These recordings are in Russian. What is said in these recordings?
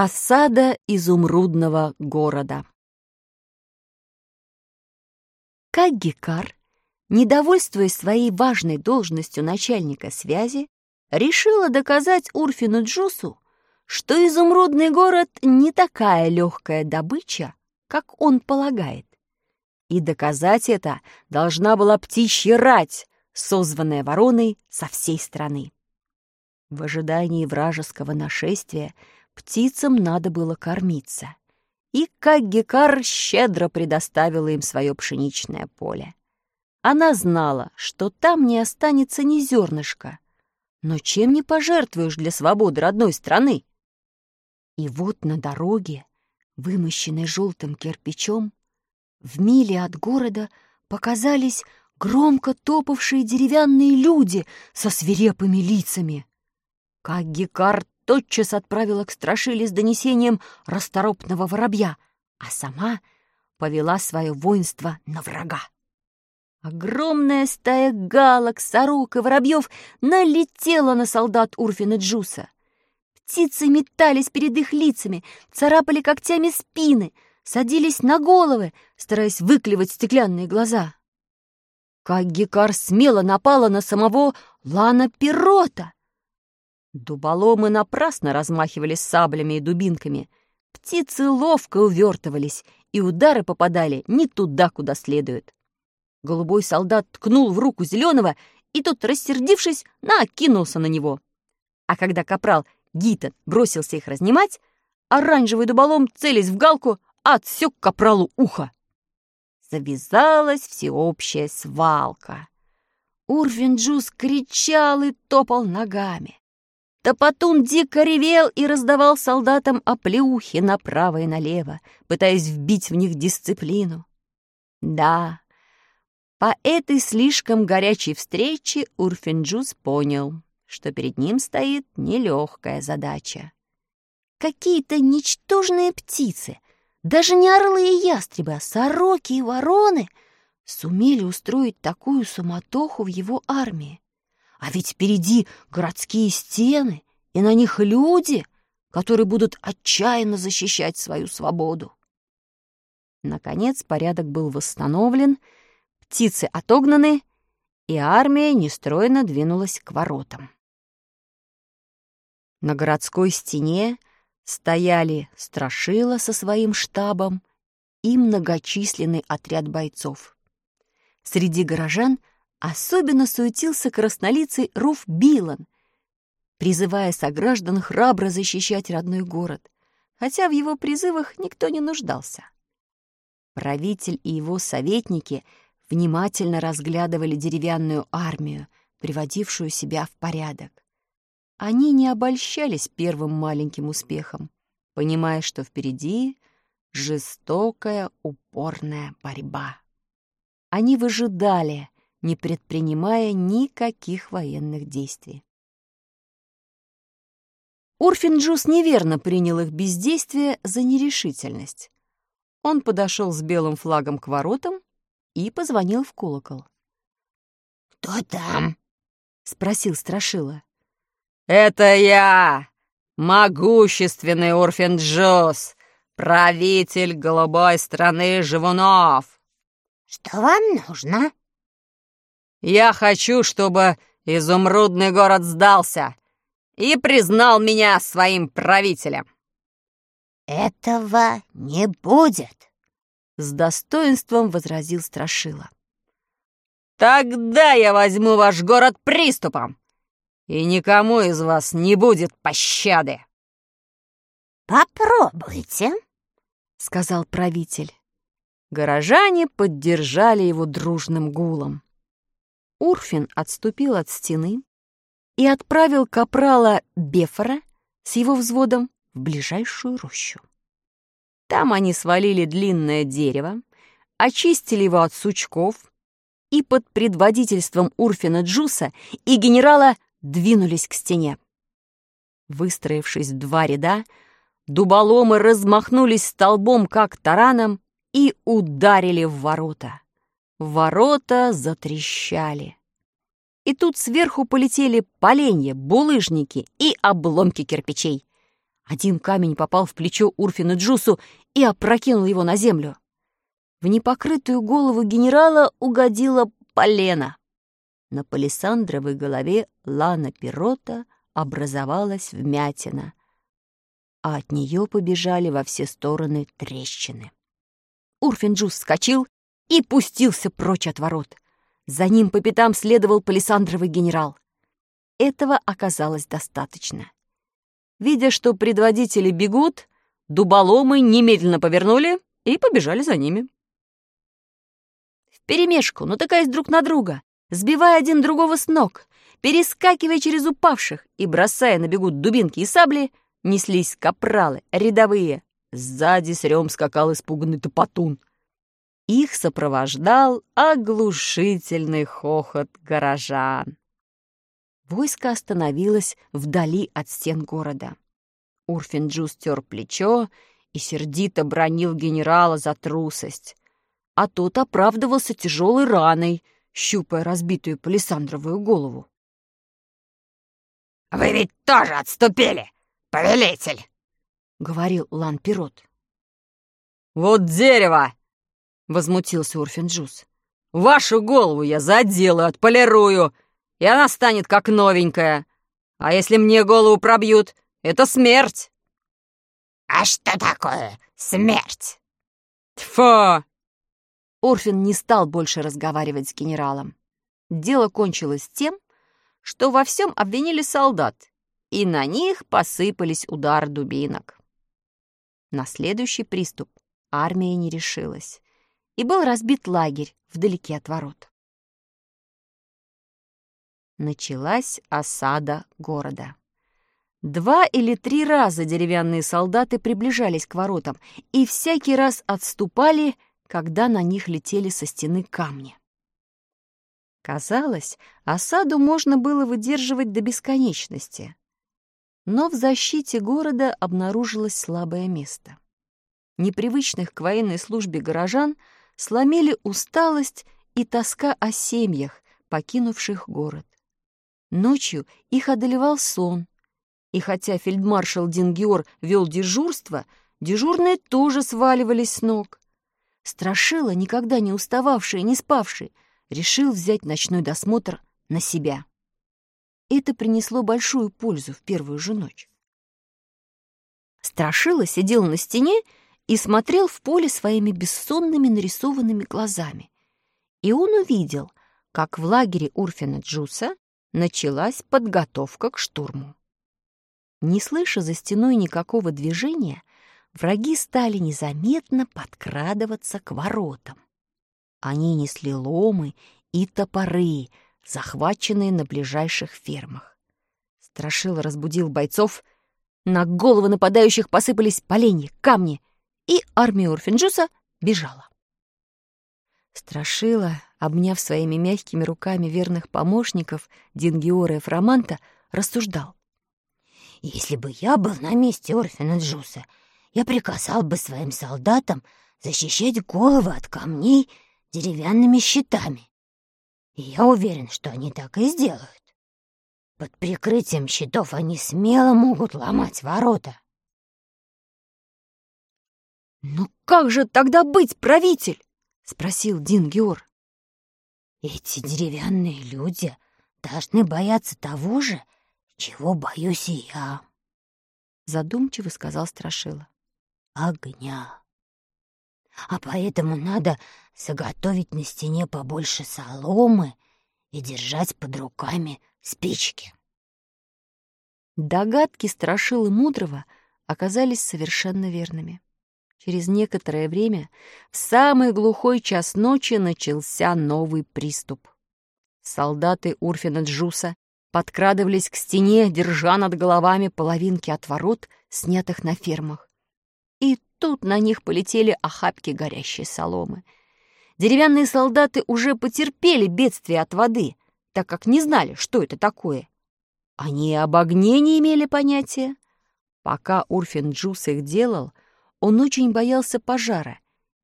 Осада изумрудного города Каггикар, недовольствуясь своей важной должностью начальника связи, решила доказать Урфину Джусу, что изумрудный город не такая легкая добыча, как он полагает. И доказать это должна была птичья рать, созванная вороной со всей страны. В ожидании вражеского нашествия птицам надо было кормиться, и Каггикар щедро предоставила им свое пшеничное поле. Она знала, что там не останется ни зернышка, но чем не пожертвуешь для свободы родной страны? И вот на дороге, вымощенной желтым кирпичом, в миле от города показались громко топавшие деревянные люди со свирепыми лицами. Как Гекар тотчас отправила к Страшиле с донесением расторопного воробья, а сама повела свое воинство на врага. Огромная стая галок, сорок и воробьев налетела на солдат Урфина Джуса. Птицы метались перед их лицами, царапали когтями спины, садились на головы, стараясь выклевать стеклянные глаза. Как Гекар смело напала на самого Лана Пирота. Дуболомы напрасно размахивали саблями и дубинками. Птицы ловко увертывались, и удары попадали не туда, куда следует. Голубой солдат ткнул в руку зеленого, и тот, рассердившись, накинулся на него. А когда капрал Гитон бросился их разнимать, оранжевый дуболом, целясь в галку, отсек капралу ухо. Завязалась всеобщая свалка. Урвин Джуз кричал и топал ногами. Топотун дико ревел и раздавал солдатам оплеухи направо и налево, пытаясь вбить в них дисциплину. Да, по этой слишком горячей встрече Урфинджус понял, что перед ним стоит нелегкая задача. Какие-то ничтожные птицы, даже не орлы и ястребы, а сороки и вороны сумели устроить такую суматоху в его армии. А ведь впереди городские стены, и на них люди, которые будут отчаянно защищать свою свободу. Наконец порядок был восстановлен, птицы отогнаны, и армия нестройно двинулась к воротам. На городской стене стояли Страшила со своим штабом и многочисленный отряд бойцов. Среди горожан Особенно суетился краснолицый Руф Билан, призывая сограждан храбро защищать родной город, хотя в его призывах никто не нуждался. Правитель и его советники внимательно разглядывали деревянную армию, приводившую себя в порядок. Они не обольщались первым маленьким успехом, понимая, что впереди жестокая, упорная борьба. Они выжидали, не предпринимая никаких военных действий. Урфинджус неверно принял их бездействие за нерешительность. Он подошел с белым флагом к воротам и позвонил в колокол. «Кто там?» — спросил Страшила. «Это я, могущественный Урфинджус, правитель голубой страны живунов». «Что вам нужно?» Я хочу, чтобы изумрудный город сдался и признал меня своим правителем. Этого не будет, с достоинством возразил Страшила. Тогда я возьму ваш город приступом, и никому из вас не будет пощады. Попробуйте, сказал правитель. Горожане поддержали его дружным гулом. Урфин отступил от стены и отправил капрала Бефора с его взводом в ближайшую рощу. Там они свалили длинное дерево, очистили его от сучков и под предводительством Урфина Джуса и генерала двинулись к стене. Выстроившись в два ряда, дуболомы размахнулись столбом, как тараном, и ударили в ворота. Ворота затрещали. И тут сверху полетели поленья, булыжники и обломки кирпичей. Один камень попал в плечо Урфина Джусу и опрокинул его на землю. В непокрытую голову генерала угодила полена. На палисандровой голове Лана Пирота образовалась вмятина, а от нее побежали во все стороны трещины. Урфин Джус вскочил и пустился прочь от ворот. За ним по пятам следовал палисандровый генерал. Этого оказалось достаточно. Видя, что предводители бегут, дуболомы немедленно повернули и побежали за ними. Вперемешку, натыкаясь друг на друга, сбивая один другого с ног, перескакивая через упавших и бросая на бегу дубинки и сабли, неслись капралы, рядовые. Сзади с рем скакал испуганный топотун. Их сопровождал оглушительный хохот горожан. Войско остановилось вдали от стен города. Урфинджу стер плечо и сердито бронил генерала за трусость, а тот оправдывался тяжелой раной, щупая разбитую палисандровую голову. «Вы ведь тоже отступили, повелитель!» — говорил Лан-Пирот. «Вот дерево!» — возмутился Урфинджус. «Вашу голову я задел и отполирую!» и она станет как новенькая. А если мне голову пробьют, это смерть!» «А что такое смерть?» «Тьфу!» Орфин не стал больше разговаривать с генералом. Дело кончилось тем, что во всем обвинили солдат, и на них посыпались удары дубинок. На следующий приступ армия не решилась, и был разбит лагерь вдалеке от ворот началась осада города. Два или три раза деревянные солдаты приближались к воротам и всякий раз отступали, когда на них летели со стены камни. Казалось, осаду можно было выдерживать до бесконечности. Но в защите города обнаружилось слабое место. Непривычных к военной службе горожан сломили усталость и тоска о семьях, покинувших город. Ночью их одолевал сон. И хотя фельдмаршал Дингиор вел дежурство, дежурные тоже сваливались с ног. Страшила, никогда не устававший и не спавший, решил взять ночной досмотр на себя. Это принесло большую пользу в первую же ночь. Страшила сидел на стене и смотрел в поле своими бессонными нарисованными глазами. И он увидел, как в лагере Урфина Джуса началась подготовка к штурму. Не слыша за стеной никакого движения, враги стали незаметно подкрадываться к воротам. Они несли ломы и топоры, захваченные на ближайших фермах. Страшила разбудил бойцов, на головы нападающих посыпались поленья, камни, и армия Урфинджуса бежала. Страшила обняв своими мягкими руками верных помощников Дингиора и Фроманта, рассуждал. «Если бы я был на месте Орфина Джуса, я приказал бы своим солдатам защищать головы от камней деревянными щитами. И я уверен, что они так и сделают. Под прикрытием щитов они смело могут ломать ворота». «Ну как же тогда быть, правитель?» — спросил Дин Геор. Эти деревянные люди должны бояться того же, чего боюсь и я. Задумчиво сказал Страшила. Огня. А поэтому надо заготовить на стене побольше соломы и держать под руками спички. Догадки Страшилы Мудрого оказались совершенно верными. Через некоторое время, в самый глухой час ночи, начался новый приступ. Солдаты Урфина Джуса подкрадывались к стене, держа над головами половинки от ворот, снятых на фермах. И тут на них полетели охапки горящей соломы. Деревянные солдаты уже потерпели бедствие от воды, так как не знали, что это такое. Они об огне не имели понятия. Пока Урфин Джус их делал — он очень боялся пожара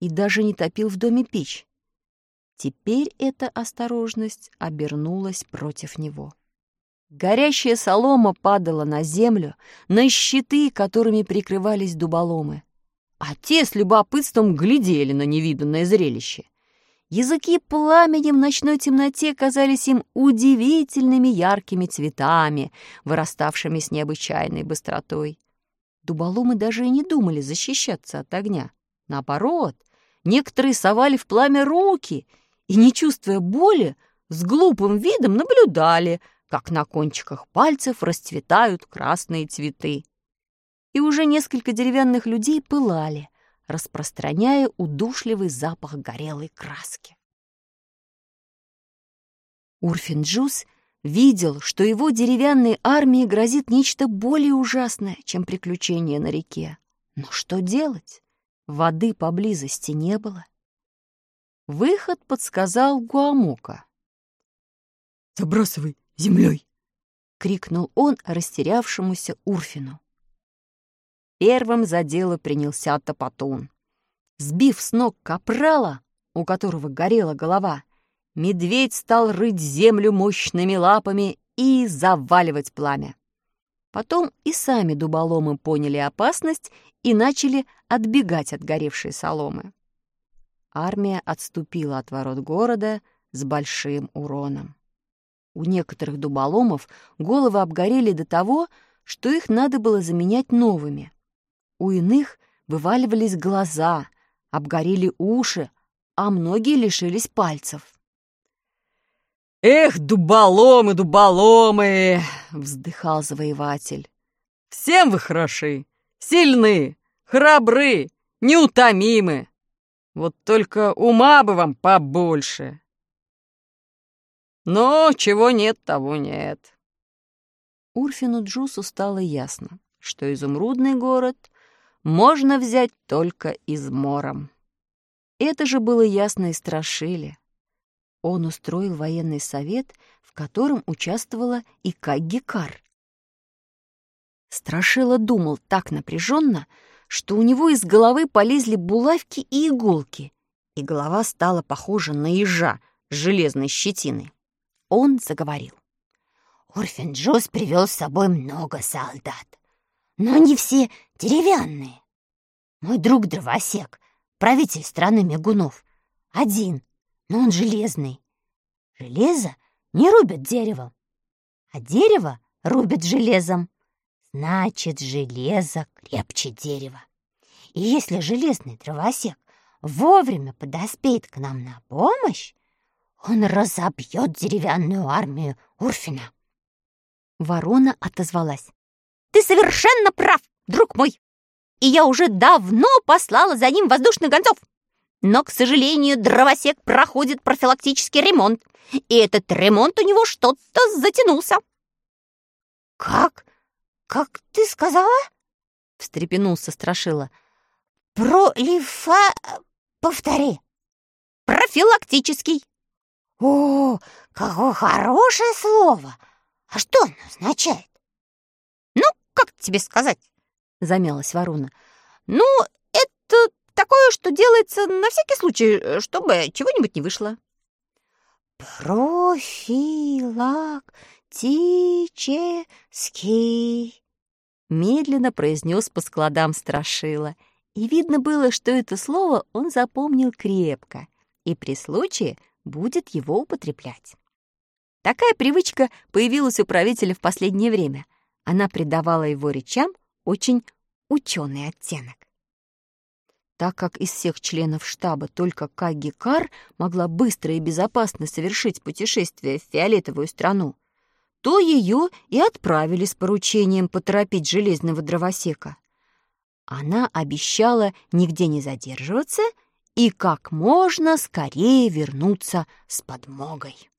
и даже не топил в доме печь. Теперь эта осторожность обернулась против него. Горящая солома падала на землю, на щиты, которыми прикрывались дуболомы. А те с любопытством глядели на невиданное зрелище. Языки пламени в ночной темноте казались им удивительными яркими цветами, выраставшими с необычайной быстротой. Дуболомы даже и не думали защищаться от огня. Наоборот, некоторые совали в пламя руки и, не чувствуя боли, с глупым видом наблюдали, как на кончиках пальцев расцветают красные цветы. И уже несколько деревянных людей пылали, распространяя удушливый запах горелой краски. Урфин Джус видел, что его деревянной армии грозит нечто более ужасное, чем приключение на реке. Но что делать? Воды поблизости не было. Выход подсказал Гуамока. «Забрасывай землей!» — крикнул он растерявшемуся Урфину. Первым за дело принялся Топотун. Сбив с ног капрала, у которого горела голова, медведь стал рыть землю мощными лапами и заваливать пламя. Потом и сами дуболомы поняли опасность и начали отбегать от горевшей соломы. Армия отступила от ворот города с большим уроном. У некоторых дуболомов головы обгорели до того, что их надо было заменять новыми. У иных вываливались глаза, обгорели уши, а многие лишились пальцев. «Эх, дуболомы, дуболомы!» — вздыхал завоеватель. «Всем вы хороши, сильны, храбры, неутомимы. Вот только ума бы вам побольше. Но чего нет, того нет». Урфину Джусу стало ясно, что изумрудный город можно взять только измором. Это же было ясно и Страшиле. Он устроил военный совет, в котором участвовала и Каггикар. Страшила думал так напряженно, что у него из головы полезли булавки и иголки, и голова стала похожа на ежа с железной щетиной. Он заговорил. Орфин-Джос привел с собой много солдат но они все деревянные. Мой друг дровосек, правитель страны мигунов, один, но он железный. Железо не рубят деревом, а дерево рубят железом. Значит, железо крепче дерева. И если железный дровосек вовремя подоспеет к нам на помощь, он разобьет деревянную армию Урфина. Ворона отозвалась. Ты совершенно прав, друг мой. И я уже давно послала за ним воздушных гонцов. Но, к сожалению, дровосек проходит профилактический ремонт, и этот ремонт у него что-то затянулся. «Как? Как ты сказала?» — встрепенулся Страшила. «Пролифа... Повтори». «Профилактический». «О, какое хорошее слово! А что оно означает?» как тебе сказать?» — замялась ворона. «Ну, делается на всякий случай, э, чтобы чего-нибудь не вышло». «Профилактический», — медленно произнес по складам Страшила. И видно было, что это слово он запомнил крепко и при случае будет его употреблять. Такая привычка появилась у правителя в последнее время — она придавала его речам очень ученый оттенок. Так как из всех членов штаба только Каги Кар могла быстро и безопасно совершить путешествие в фиолетовую страну, то ее и отправили с поручением поторопить железного дровосека. Она обещала нигде не задерживаться и как можно скорее вернуться с подмогой.